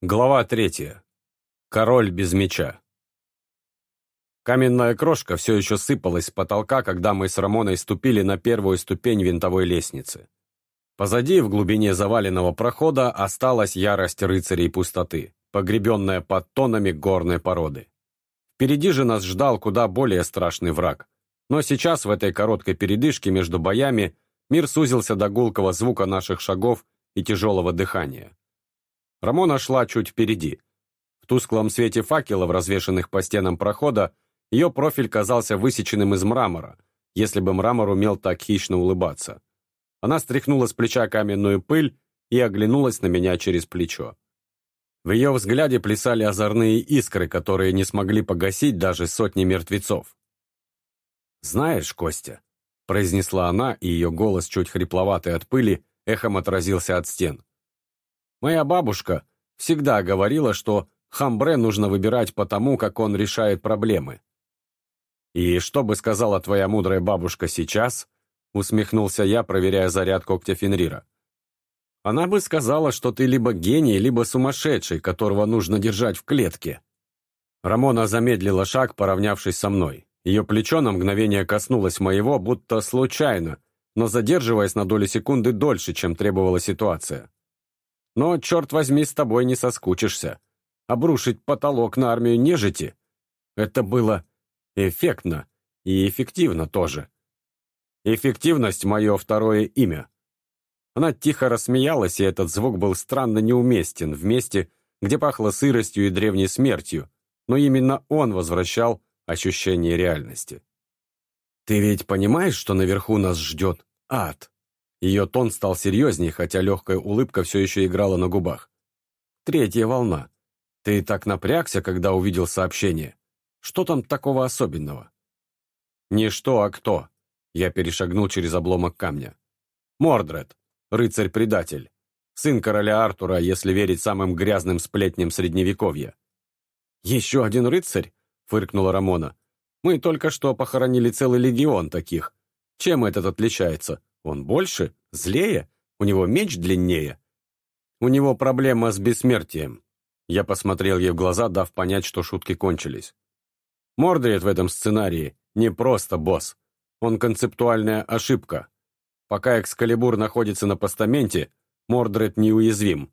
Глава третья. Король без меча. Каменная крошка все еще сыпалась с потолка, когда мы с Рамоной ступили на первую ступень винтовой лестницы. Позади, в глубине заваленного прохода, осталась ярость рыцарей пустоты, погребенная под тонами горной породы. Впереди же нас ждал куда более страшный враг. Но сейчас, в этой короткой передышке между боями, мир сузился до гулкого звука наших шагов и тяжелого дыхания. Рамона шла чуть впереди. В тусклом свете факелов, развешанных по стенам прохода, ее профиль казался высеченным из мрамора, если бы мрамор умел так хищно улыбаться. Она стряхнула с плеча каменную пыль и оглянулась на меня через плечо. В ее взгляде плясали озорные искры, которые не смогли погасить даже сотни мертвецов. «Знаешь, Костя», — произнесла она, и ее голос, чуть хрипловатый от пыли, эхом отразился от стен. Моя бабушка всегда говорила, что хамбре нужно выбирать по тому, как он решает проблемы. «И что бы сказала твоя мудрая бабушка сейчас?» усмехнулся я, проверяя заряд когтя Фенрира. «Она бы сказала, что ты либо гений, либо сумасшедший, которого нужно держать в клетке». Рамона замедлила шаг, поравнявшись со мной. Ее плечо на мгновение коснулось моего, будто случайно, но задерживаясь на долю секунды дольше, чем требовала ситуация. Но, черт возьми, с тобой не соскучишься. Обрушить потолок на армию нежити — это было эффектно и эффективно тоже. Эффективность — мое второе имя. Она тихо рассмеялась, и этот звук был странно неуместен в месте, где пахло сыростью и древней смертью, но именно он возвращал ощущение реальности. «Ты ведь понимаешь, что наверху нас ждет ад?» Ее тон стал серьезнее, хотя легкая улыбка все еще играла на губах. «Третья волна. Ты так напрягся, когда увидел сообщение. Что там такого особенного?» «Не что, а кто?» Я перешагнул через обломок камня. «Мордред, рыцарь-предатель. Сын короля Артура, если верить самым грязным сплетням Средневековья». «Еще один рыцарь?» — фыркнула Рамона. «Мы только что похоронили целый легион таких. Чем этот отличается? Он больше? Злее? У него меч длиннее? У него проблема с бессмертием. Я посмотрел ей в глаза, дав понять, что шутки кончились. Мордред в этом сценарии не просто босс. Он концептуальная ошибка. Пока Экскалибур находится на постаменте, Мордред неуязвим.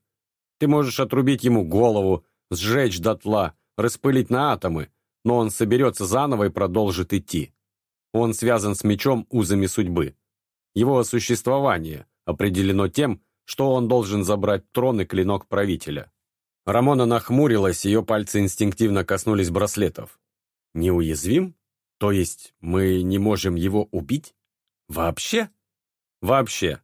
Ты можешь отрубить ему голову, сжечь дотла, распылить на атомы, но он соберется заново и продолжит идти. Он связан с мечом узами судьбы. Его существование определено тем, что он должен забрать трон и клинок правителя. Рамона нахмурилась, ее пальцы инстинктивно коснулись браслетов. «Неуязвим? То есть мы не можем его убить? Вообще?» «Вообще».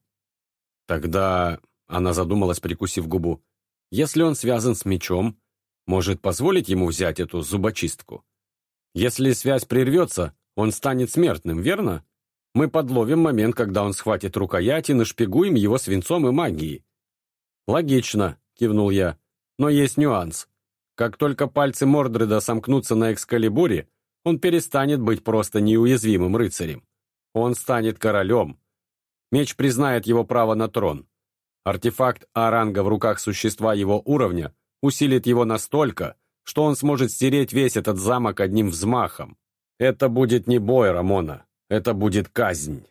Тогда она задумалась, прикусив губу. «Если он связан с мечом, может позволить ему взять эту зубочистку? Если связь прервется, он станет смертным, верно?» Мы подловим момент, когда он схватит рукоять и нашпигуем его свинцом и магией. «Логично», — кивнул я. «Но есть нюанс. Как только пальцы Мордреда сомкнутся на Экскалибуре, он перестанет быть просто неуязвимым рыцарем. Он станет королем. Меч признает его право на трон. Артефакт Аранга в руках существа его уровня усилит его настолько, что он сможет стереть весь этот замок одним взмахом. Это будет не бой, Рамона. Это будет казнь.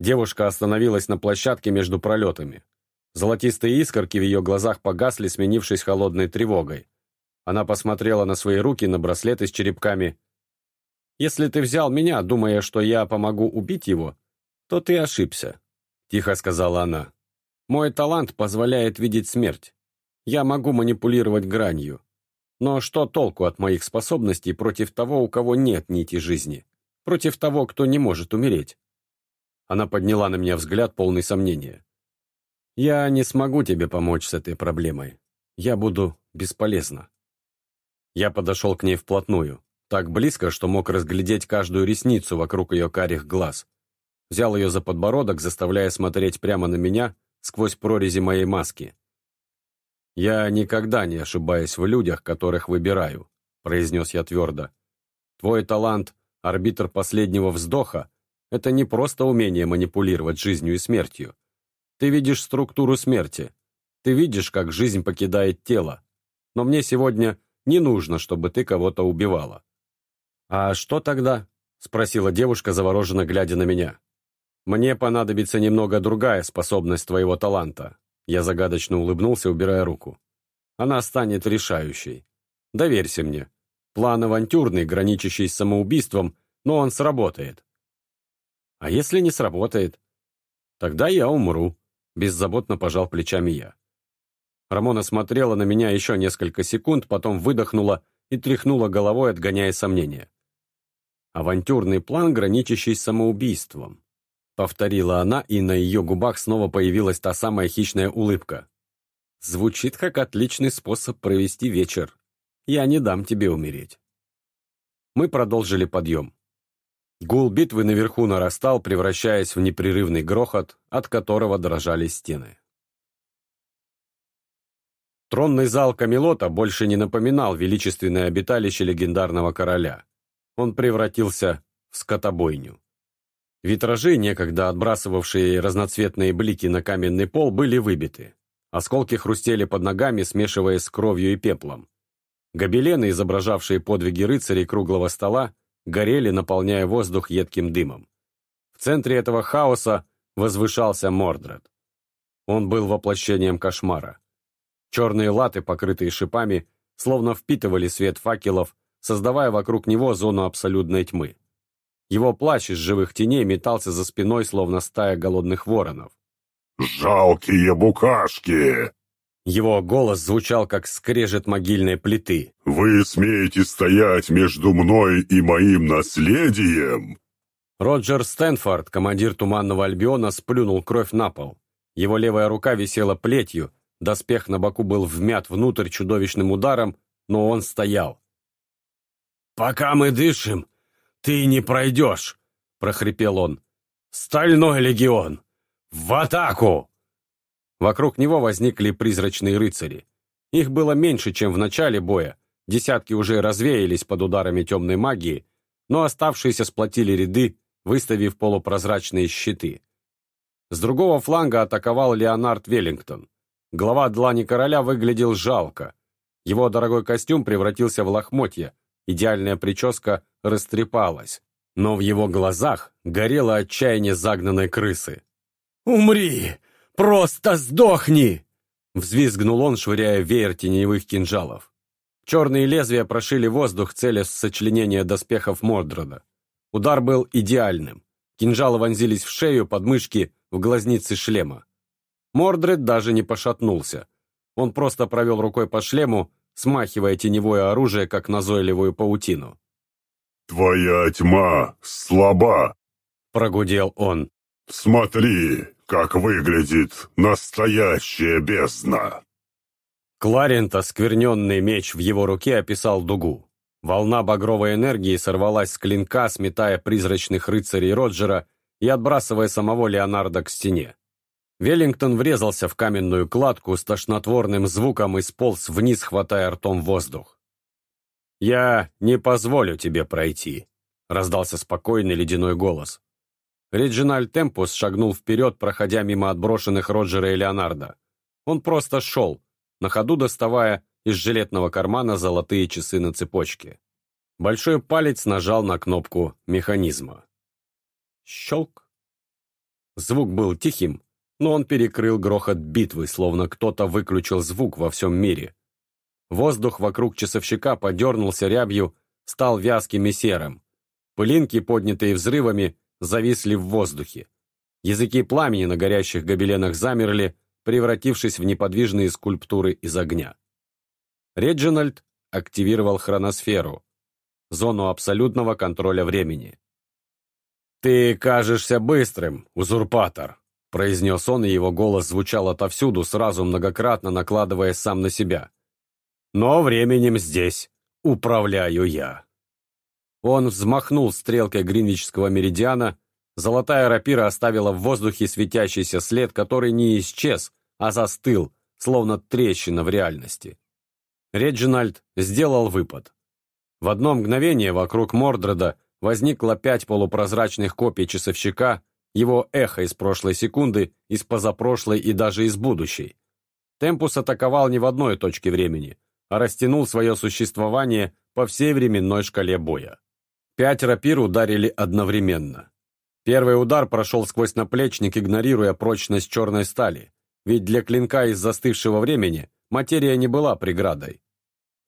Девушка остановилась на площадке между пролетами. Золотистые искорки в ее глазах погасли, сменившись холодной тревогой. Она посмотрела на свои руки, на браслеты с черепками. «Если ты взял меня, думая, что я помогу убить его, то ты ошибся», — тихо сказала она. «Мой талант позволяет видеть смерть. Я могу манипулировать гранью. Но что толку от моих способностей против того, у кого нет нити жизни? Против того, кто не может умереть. Она подняла на меня взгляд, полный сомнения. «Я не смогу тебе помочь с этой проблемой. Я буду бесполезна». Я подошел к ней вплотную, так близко, что мог разглядеть каждую ресницу вокруг ее карих глаз. Взял ее за подбородок, заставляя смотреть прямо на меня сквозь прорези моей маски. «Я никогда не ошибаюсь в людях, которых выбираю», — произнес я твердо. «Твой талант Арбитр последнего вздоха — это не просто умение манипулировать жизнью и смертью. Ты видишь структуру смерти. Ты видишь, как жизнь покидает тело. Но мне сегодня не нужно, чтобы ты кого-то убивала». «А что тогда?» — спросила девушка, завороженно глядя на меня. «Мне понадобится немного другая способность твоего таланта». Я загадочно улыбнулся, убирая руку. «Она станет решающей. Доверься мне. План авантюрный, граничащий с самоубийством, но он сработает». «А если не сработает?» «Тогда я умру», — беззаботно пожал плечами я. Рамона смотрела на меня еще несколько секунд, потом выдохнула и тряхнула головой, отгоняя сомнения. «Авантюрный план, граничащий с самоубийством», — повторила она, и на ее губах снова появилась та самая хищная улыбка. «Звучит как отличный способ провести вечер. Я не дам тебе умереть». Мы продолжили подъем. Гул битвы наверху нарастал, превращаясь в непрерывный грохот, от которого дрожали стены. Тронный зал Камелота больше не напоминал величественное обиталище легендарного короля. Он превратился в скотобойню. Витражи, некогда отбрасывавшие разноцветные блики на каменный пол, были выбиты. Осколки хрустели под ногами, смешиваясь с кровью и пеплом. Гобелены, изображавшие подвиги рыцарей круглого стола, горели, наполняя воздух едким дымом. В центре этого хаоса возвышался Мордред. Он был воплощением кошмара. Черные латы, покрытые шипами, словно впитывали свет факелов, создавая вокруг него зону абсолютной тьмы. Его плащ из живых теней метался за спиной, словно стая голодных воронов. «Жалкие букашки!» Его голос звучал, как скрежет могильной плиты. «Вы смеете стоять между мной и моим наследием?» Роджер Стэнфорд, командир Туманного Альбиона, сплюнул кровь на пол. Его левая рука висела плетью, Доспех на боку был вмят внутрь чудовищным ударом, но он стоял. «Пока мы дышим, ты не пройдешь!» — прохрипел он. «Стальной легион! В атаку!» Вокруг него возникли призрачные рыцари. Их было меньше, чем в начале боя, десятки уже развеялись под ударами темной магии, но оставшиеся сплотили ряды, выставив полупрозрачные щиты. С другого фланга атаковал Леонард Веллингтон. Глава длани короля выглядел жалко. Его дорогой костюм превратился в лохмотья, идеальная прическа растрепалась, но в его глазах горело отчаяние загнанной крысы. «Умри! Просто сдохни!» Взвизгнул он, швыряя веер теневых кинжалов. Черные лезвия прошили воздух, целясь в сочленение доспехов Мордрода. Удар был идеальным. Кинжалы вонзились в шею, подмышки, в глазницы шлема. Мордред даже не пошатнулся. Он просто провел рукой по шлему, смахивая теневое оружие, как назойливую паутину. «Твоя тьма слаба», — прогудел он. «Смотри, как выглядит настоящая бездна!» Кларент, оскверненный меч в его руке, описал дугу. Волна багровой энергии сорвалась с клинка, сметая призрачных рыцарей Роджера и отбрасывая самого Леонардо к стене. Веллингтон врезался в каменную кладку с тошнотворным звуком и сполз вниз, хватая ртом воздух. «Я не позволю тебе пройти», — раздался спокойный ледяной голос. Реджиналь Темпус шагнул вперед, проходя мимо отброшенных Роджера и Леонардо. Он просто шел, на ходу доставая из жилетного кармана золотые часы на цепочке. Большой палец нажал на кнопку механизма. Щелк. Звук был тихим, но он перекрыл грохот битвы, словно кто-то выключил звук во всем мире. Воздух вокруг часовщика подернулся рябью, стал вязким и серым. Пылинки, поднятые взрывами, зависли в воздухе. Языки пламени на горящих гобеленах замерли, превратившись в неподвижные скульптуры из огня. Реджинальд активировал хроносферу, зону абсолютного контроля времени. «Ты кажешься быстрым, узурпатор», произнес он, и его голос звучал отовсюду, сразу многократно накладывая сам на себя. «Но временем здесь управляю я». Он взмахнул стрелкой гринвичского меридиана, золотая рапира оставила в воздухе светящийся след, который не исчез, а застыл, словно трещина в реальности. Реджинальд сделал выпад. В одно мгновение вокруг Мордреда возникло пять полупрозрачных копий часовщика, его эхо из прошлой секунды, из позапрошлой и даже из будущей. Темпус атаковал не в одной точке времени, а растянул свое существование по всей временной шкале боя. Пять рапир ударили одновременно. Первый удар прошел сквозь наплечник, игнорируя прочность черной стали, ведь для клинка из застывшего времени материя не была преградой.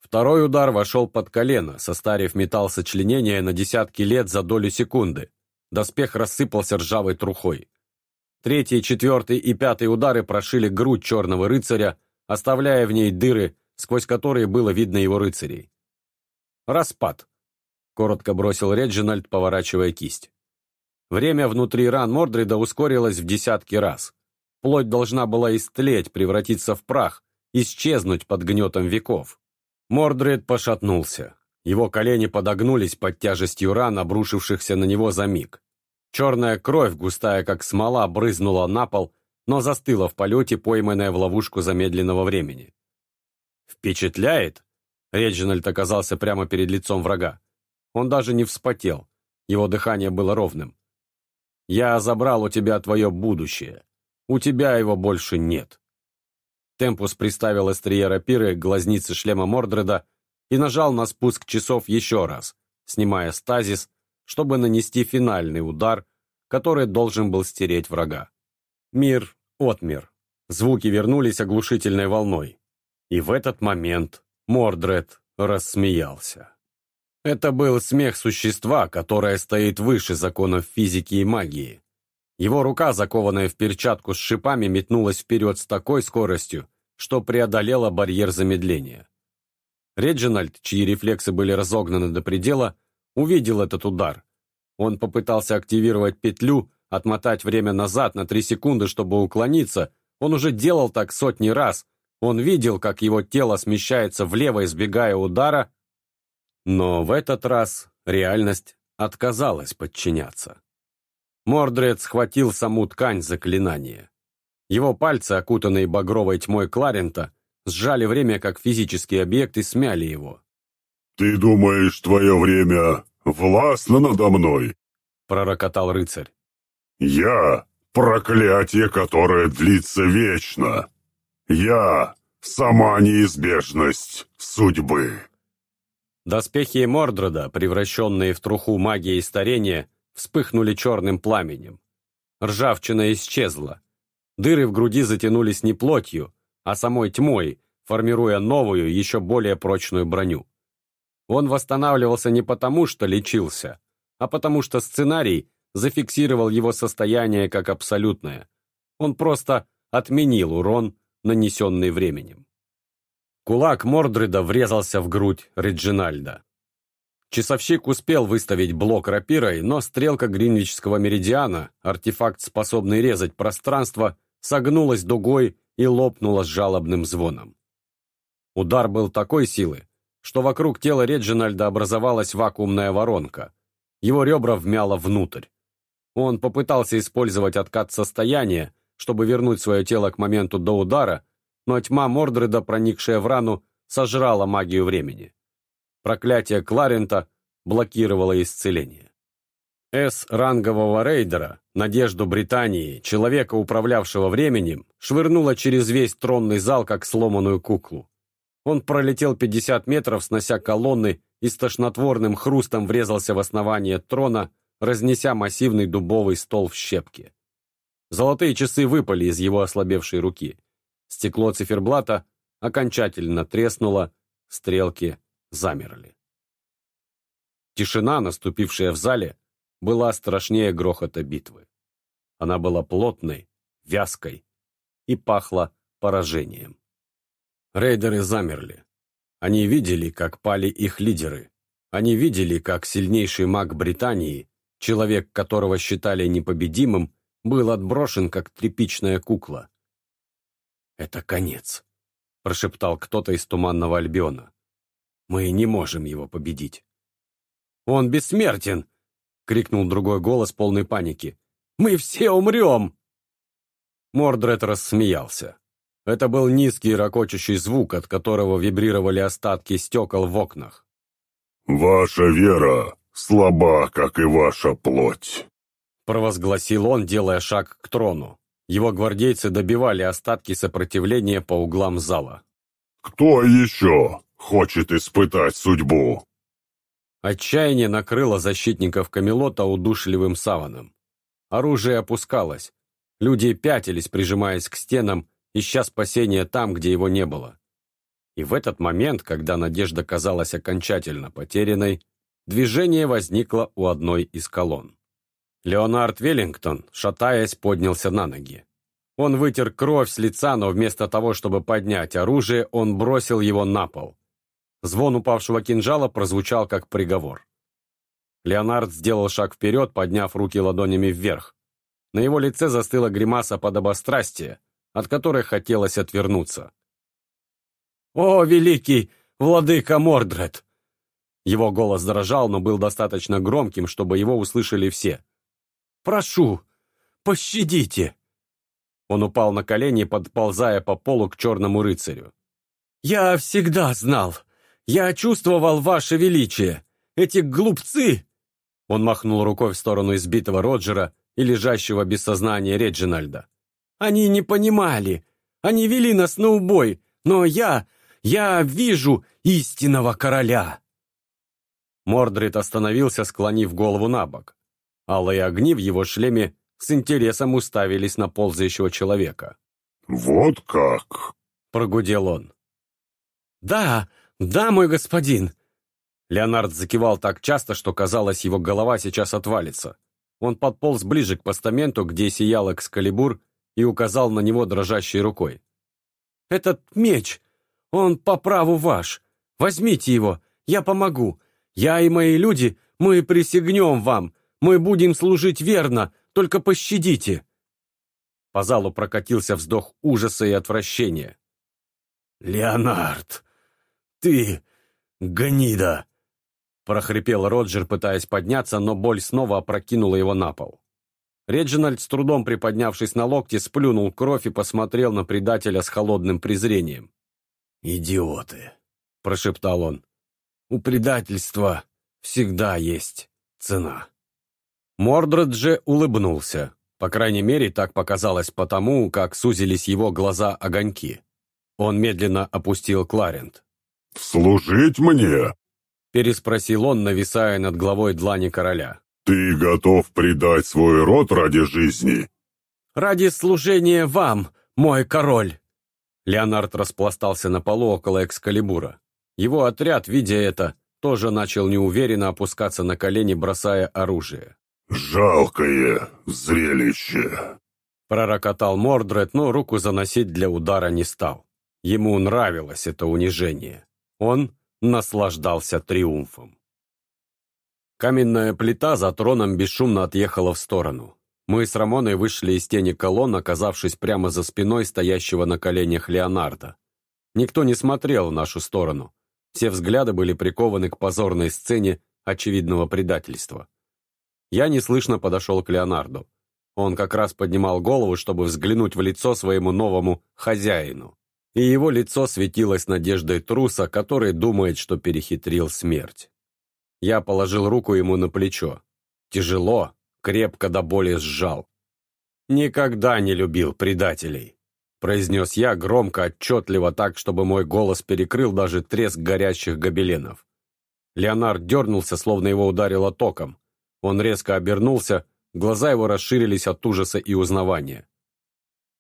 Второй удар вошел под колено, состарив металл сочленения на десятки лет за долю секунды. Доспех рассыпался ржавой трухой. Третий, четвертый и пятый удары прошили грудь черного рыцаря, оставляя в ней дыры, сквозь которые было видно его рыцарей. «Распад», — коротко бросил Реджинальд, поворачивая кисть. Время внутри ран Мордрида ускорилось в десятки раз. Плоть должна была истлеть, превратиться в прах, исчезнуть под гнетом веков. Мордред пошатнулся. Его колени подогнулись под тяжестью ран, обрушившихся на него за миг. Черная кровь, густая как смола, брызнула на пол, но застыла в полете, пойманная в ловушку замедленного времени. «Впечатляет?» Реджинальд оказался прямо перед лицом врага. Он даже не вспотел. Его дыхание было ровным. «Я забрал у тебя твое будущее. У тебя его больше нет». Темпус приставил острие рапиры к глазнице шлема Мордреда и нажал на спуск часов еще раз, снимая стазис чтобы нанести финальный удар, который должен был стереть врага. Мир отмер. Звуки вернулись оглушительной волной. И в этот момент Мордред рассмеялся. Это был смех существа, которое стоит выше законов физики и магии. Его рука, закованная в перчатку с шипами, метнулась вперед с такой скоростью, что преодолела барьер замедления. Реджинальд, чьи рефлексы были разогнаны до предела, увидел этот удар. Он попытался активировать петлю, отмотать время назад на три секунды, чтобы уклониться. Он уже делал так сотни раз. Он видел, как его тело смещается влево, избегая удара. Но в этот раз реальность отказалась подчиняться. Мордред схватил саму ткань заклинания. Его пальцы, окутанные багровой тьмой Кларента, сжали время как физический объект и смяли его. «Ты думаешь, твое время властно надо мной?» — пророкотал рыцарь. «Я — проклятие, которое длится вечно. Я — сама неизбежность судьбы». Доспехи Мордрода, превращенные в труху магии старения, вспыхнули черным пламенем. Ржавчина исчезла. Дыры в груди затянулись не плотью, а самой тьмой, формируя новую, еще более прочную броню. Он восстанавливался не потому, что лечился, а потому что сценарий зафиксировал его состояние как абсолютное. Он просто отменил урон, нанесенный временем. Кулак Мордреда врезался в грудь Реджинальда. Часовщик успел выставить блок рапирой, но стрелка гринвичского меридиана, артефакт, способный резать пространство, согнулась дугой и лопнула с жалобным звоном. Удар был такой силы, что вокруг тела Реджинальда образовалась вакуумная воронка. Его ребра вмяло внутрь. Он попытался использовать откат состояния, чтобы вернуть свое тело к моменту до удара, но тьма Мордреда, проникшая в рану, сожрала магию времени. Проклятие Кларента блокировало исцеление. С рангового рейдера, надежду Британии, человека, управлявшего временем, швырнуло через весь тронный зал, как сломанную куклу. Он пролетел 50 метров, снося колонны, и с тошнотворным хрустом врезался в основание трона, разнеся массивный дубовый стол в щепки. Золотые часы выпали из его ослабевшей руки. Стекло циферблата окончательно треснуло, стрелки замерли. Тишина, наступившая в зале, была страшнее грохота битвы. Она была плотной, вязкой и пахла поражением. Рейдеры замерли. Они видели, как пали их лидеры. Они видели, как сильнейший маг Британии, человек, которого считали непобедимым, был отброшен, как тряпичная кукла. «Это конец», — прошептал кто-то из Туманного Альбиона. «Мы не можем его победить». «Он бессмертен!» — крикнул другой голос полной паники. «Мы все умрем!» Мордред рассмеялся. Это был низкий ракочущий звук, от которого вибрировали остатки стекол в окнах. «Ваша вера слаба, как и ваша плоть», провозгласил он, делая шаг к трону. Его гвардейцы добивали остатки сопротивления по углам зала. «Кто еще хочет испытать судьбу?» Отчаяние накрыло защитников Камелота удушливым саваном. Оружие опускалось. Люди пятились, прижимаясь к стенам, ища спасения там, где его не было. И в этот момент, когда надежда казалась окончательно потерянной, движение возникло у одной из колонн. Леонард Веллингтон, шатаясь, поднялся на ноги. Он вытер кровь с лица, но вместо того, чтобы поднять оружие, он бросил его на пол. Звон упавшего кинжала прозвучал как приговор. Леонард сделал шаг вперед, подняв руки ладонями вверх. На его лице застыла гримаса подобострастия, от которой хотелось отвернуться. «О, великий владыка Мордред!» Его голос дрожал, но был достаточно громким, чтобы его услышали все. «Прошу, пощадите!» Он упал на колени, подползая по полу к черному рыцарю. «Я всегда знал! Я чувствовал ваше величие! Эти глупцы!» Он махнул рукой в сторону избитого Роджера и лежащего без сознания Реджинальда. «Они не понимали! Они вели нас на убой, но я... я вижу истинного короля!» Мордрид остановился, склонив голову на бок. Алые огни в его шлеме с интересом уставились на ползающего человека. «Вот как!» — прогудел он. «Да, да, мой господин!» Леонард закивал так часто, что казалось, его голова сейчас отвалится. Он подполз ближе к постаменту, где сиял экскалибур, и указал на него дрожащей рукой. «Этот меч, он по праву ваш. Возьмите его, я помогу. Я и мои люди, мы присягнем вам. Мы будем служить верно, только пощадите!» По залу прокатился вздох ужаса и отвращения. «Леонард, ты гнида!» прохрипел Роджер, пытаясь подняться, но боль снова опрокинула его на пол. Реджинальд, с трудом приподнявшись на локте, сплюнул кровь и посмотрел на предателя с холодным презрением. «Идиоты!» — прошептал он. «У предательства всегда есть цена». Мордред же улыбнулся. По крайней мере, так показалось потому, как сузились его глаза-огоньки. Он медленно опустил Кларент. «Служить мне?» переспросил он, нависая над головой длани короля. «Ты готов предать свой род ради жизни?» «Ради служения вам, мой король!» Леонард распластался на полу около Экскалибура. Его отряд, видя это, тоже начал неуверенно опускаться на колени, бросая оружие. «Жалкое зрелище!» Пророкотал Мордред, но руку заносить для удара не стал. Ему нравилось это унижение. Он наслаждался триумфом. Каменная плита за троном бесшумно отъехала в сторону. Мы с Рамоной вышли из тени колонн, оказавшись прямо за спиной стоящего на коленях Леонардо. Никто не смотрел в нашу сторону. Все взгляды были прикованы к позорной сцене очевидного предательства. Я неслышно подошел к Леонарду. Он как раз поднимал голову, чтобы взглянуть в лицо своему новому хозяину. И его лицо светилось надеждой труса, который думает, что перехитрил смерть. Я положил руку ему на плечо. Тяжело, крепко до боли сжал. «Никогда не любил предателей», — произнес я громко, отчетливо так, чтобы мой голос перекрыл даже треск горящих гобеленов. Леонард дернулся, словно его ударило током. Он резко обернулся, глаза его расширились от ужаса и узнавания.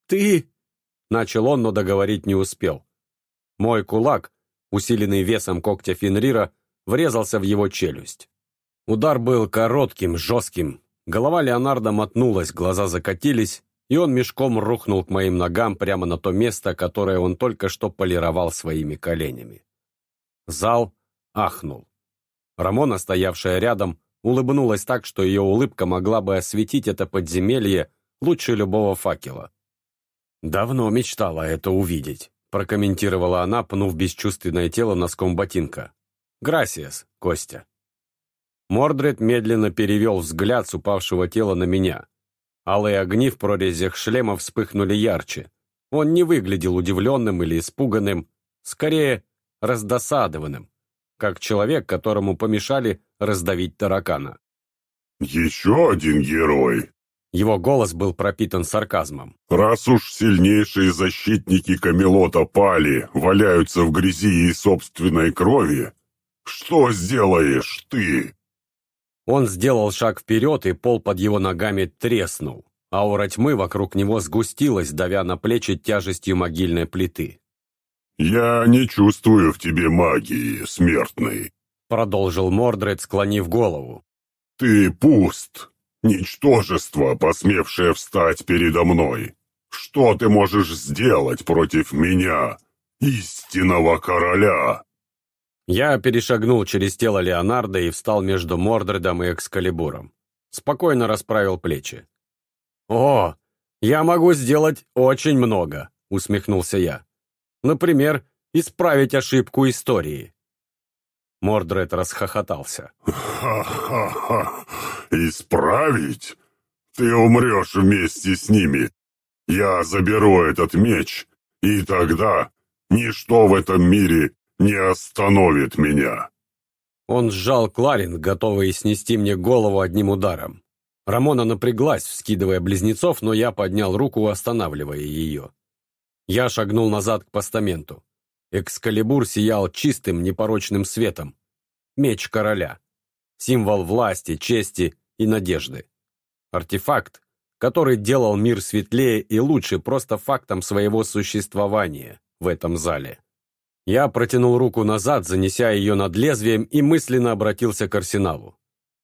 «Ты...» — начал он, но договорить не успел. Мой кулак, усиленный весом когтя Фенрира, врезался в его челюсть. Удар был коротким, жестким. Голова Леонардо мотнулась, глаза закатились, и он мешком рухнул к моим ногам прямо на то место, которое он только что полировал своими коленями. Зал ахнул. Рамона, стоявшая рядом, улыбнулась так, что ее улыбка могла бы осветить это подземелье лучше любого факела. «Давно мечтала это увидеть», — прокомментировала она, пнув бесчувственное тело носком ботинка. «Грасиас, Костя». Мордред медленно перевел взгляд с упавшего тела на меня. Алые огни в прорезях шлема вспыхнули ярче. Он не выглядел удивленным или испуганным, скорее раздосадованным, как человек, которому помешали раздавить таракана. «Еще один герой!» Его голос был пропитан сарказмом. «Раз уж сильнейшие защитники Камелота пали, валяются в грязи и собственной крови, что сделаешь ты?» Он сделал шаг вперед, и пол под его ногами треснул. Аура тьмы вокруг него сгустилась, давя на плечи тяжестью могильной плиты. «Я не чувствую в тебе магии, смертный», — продолжил Мордред, склонив голову. «Ты пуст, ничтожество, посмевшее встать передо мной. Что ты можешь сделать против меня, истинного короля?» Я перешагнул через тело Леонардо и встал между Мордредом и Экскалибуром. Спокойно расправил плечи. «О, я могу сделать очень много», — усмехнулся я. «Например, исправить ошибку истории». Мордред расхохотался. «Ха-ха-ха! Исправить? Ты умрешь вместе с ними. Я заберу этот меч, и тогда ничто в этом мире не остановит меня!» Он сжал Кларин, готовый снести мне голову одним ударом. Рамона напряглась, вскидывая близнецов, но я поднял руку, останавливая ее. Я шагнул назад к постаменту. Экскалибур сиял чистым, непорочным светом. Меч короля. Символ власти, чести и надежды. Артефакт, который делал мир светлее и лучше просто фактом своего существования в этом зале. Я протянул руку назад, занеся ее над лезвием, и мысленно обратился к арсеналу.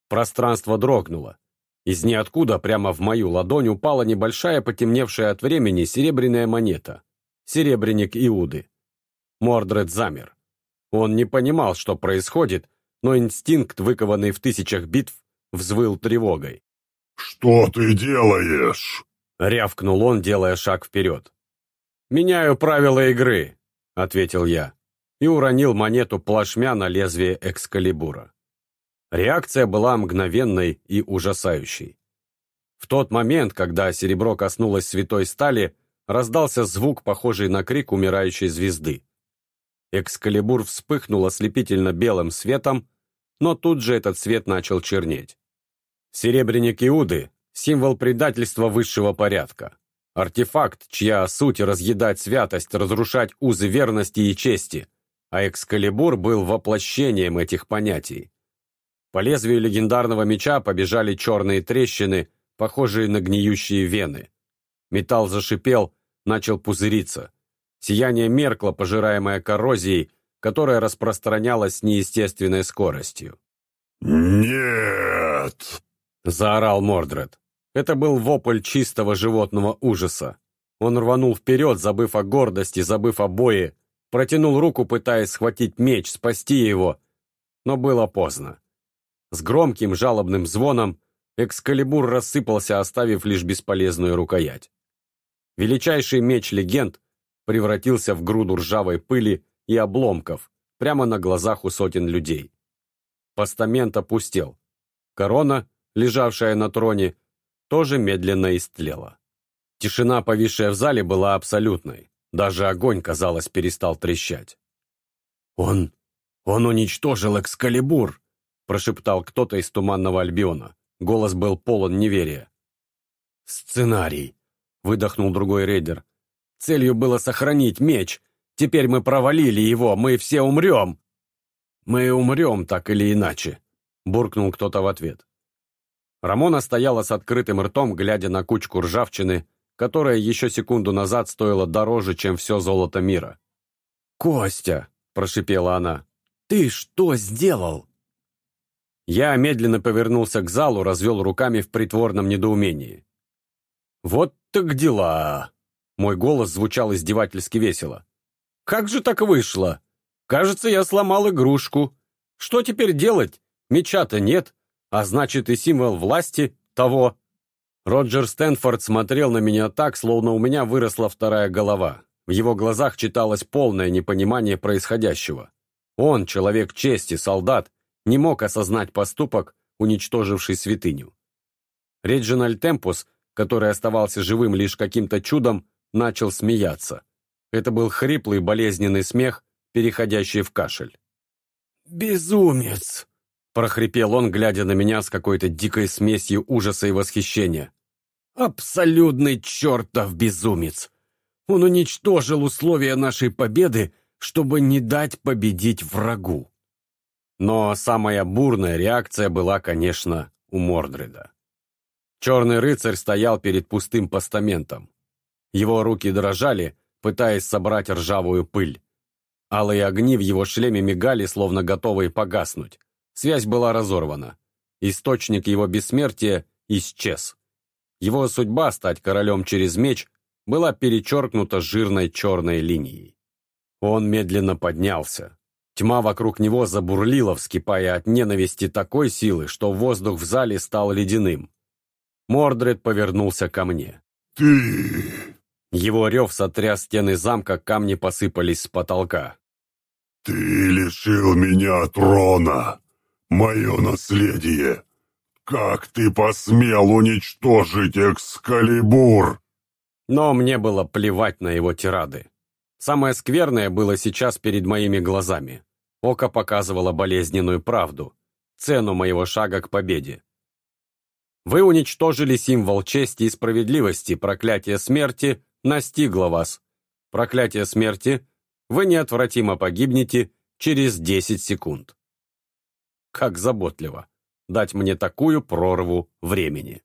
Пространство дрогнуло. Из ниоткуда прямо в мою ладонь упала небольшая потемневшая от времени серебряная монета. Серебряник Иуды. Мордред замер. Он не понимал, что происходит, но инстинкт, выкованный в тысячах битв, взвыл тревогой. «Что ты делаешь?» — рявкнул он, делая шаг вперед. «Меняю правила игры», — ответил я, и уронил монету плашмя на лезвие экскалибура. Реакция была мгновенной и ужасающей. В тот момент, когда серебро коснулось святой стали, раздался звук, похожий на крик умирающей звезды. Экскалибур вспыхнул ослепительно белым светом, но тут же этот свет начал чернеть. Серебряник Иуды — символ предательства высшего порядка. Артефакт, чья суть разъедать святость, разрушать узы верности и чести, а Экскалибур был воплощением этих понятий. По лезвию легендарного меча побежали черные трещины, похожие на гниющие вены. Металл зашипел, начал пузыриться. Сияние меркло, пожираемое коррозией, которая распространялась с неестественной скоростью. «Нет!» — заорал Мордред. Это был вопль чистого животного ужаса. Он рванул вперед, забыв о гордости, забыв о бое, протянул руку, пытаясь схватить меч, спасти его, но было поздно. С громким жалобным звоном Экскалибур рассыпался, оставив лишь бесполезную рукоять. Величайший меч легенд превратился в груду ржавой пыли и обломков прямо на глазах у сотен людей. Постамент опустел. Корона, лежавшая на троне, тоже медленно истлела. Тишина, повисшая в зале, была абсолютной. Даже огонь, казалось, перестал трещать. «Он... он уничтожил Экскалибур!» прошептал кто-то из Туманного Альбиона. Голос был полон неверия. «Сценарий!» — выдохнул другой рейдер. «Целью было сохранить меч. Теперь мы провалили его, мы все умрем!» «Мы умрем, так или иначе», — буркнул кто-то в ответ. Рамона стояла с открытым ртом, глядя на кучку ржавчины, которая еще секунду назад стоила дороже, чем все золото мира. «Костя!» – прошипела она. «Ты что сделал?» Я медленно повернулся к залу, развел руками в притворном недоумении. «Вот так дела!» Мой голос звучал издевательски весело. «Как же так вышло? Кажется, я сломал игрушку. Что теперь делать? Меча-то нет, а значит и символ власти того. Роджер Стэнфорд смотрел на меня так, словно у меня выросла вторая голова. В его глазах читалось полное непонимание происходящего. Он, человек чести, солдат, не мог осознать поступок, уничтоживший святыню. Реджинальд Темпус, который оставался живым лишь каким-то чудом, начал смеяться. Это был хриплый болезненный смех, переходящий в кашель. «Безумец!» прохрипел он, глядя на меня с какой-то дикой смесью ужаса и восхищения. Абсолютный чертов безумец! Он уничтожил условия нашей победы, чтобы не дать победить врагу. Но самая бурная реакция была, конечно, у Мордреда. Черный рыцарь стоял перед пустым постаментом. Его руки дрожали, пытаясь собрать ржавую пыль. Алые огни в его шлеме мигали, словно готовые погаснуть. Связь была разорвана. Источник его бессмертия исчез. Его судьба стать королем через меч была перечеркнута жирной черной линией. Он медленно поднялся. Тьма вокруг него забурлила, вскипая от ненависти такой силы, что воздух в зале стал ледяным. Мордред повернулся ко мне. «Ты...» Его рев сотряс стены замка, камни посыпались с потолка. «Ты лишил меня трона, мое наследие. Как ты посмел уничтожить Экскалибур?» Но мне было плевать на его тирады. Самое скверное было сейчас перед моими глазами. Око показывало болезненную правду, цену моего шага к победе. Вы уничтожили символ чести и справедливости, проклятие смерти настигло вас. Проклятие смерти, вы неотвратимо погибнете через 10 секунд. Как заботливо дать мне такую прорву времени.